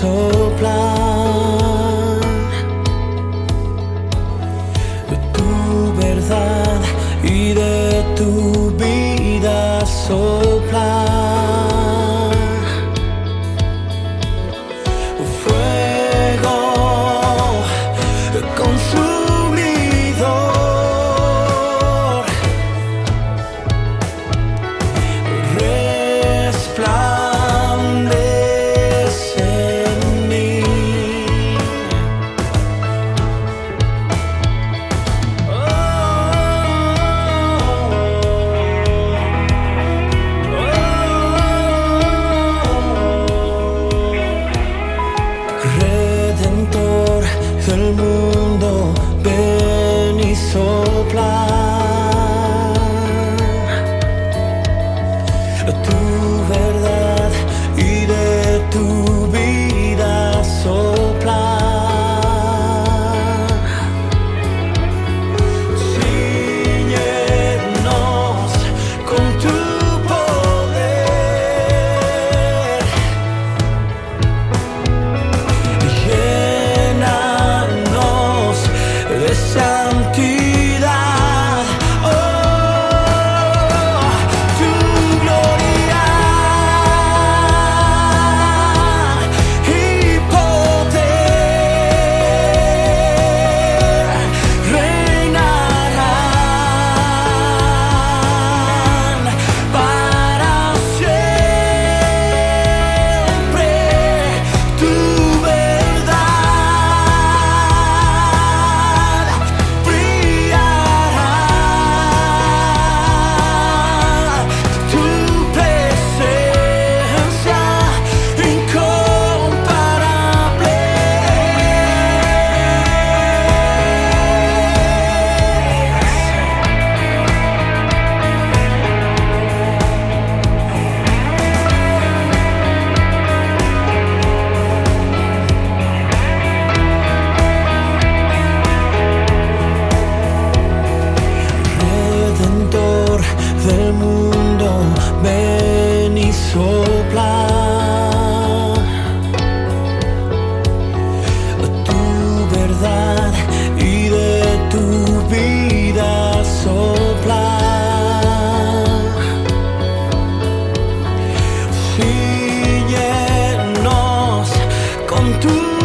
soplar de tu verdad y de tu vida soplar. el mundo. 두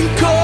think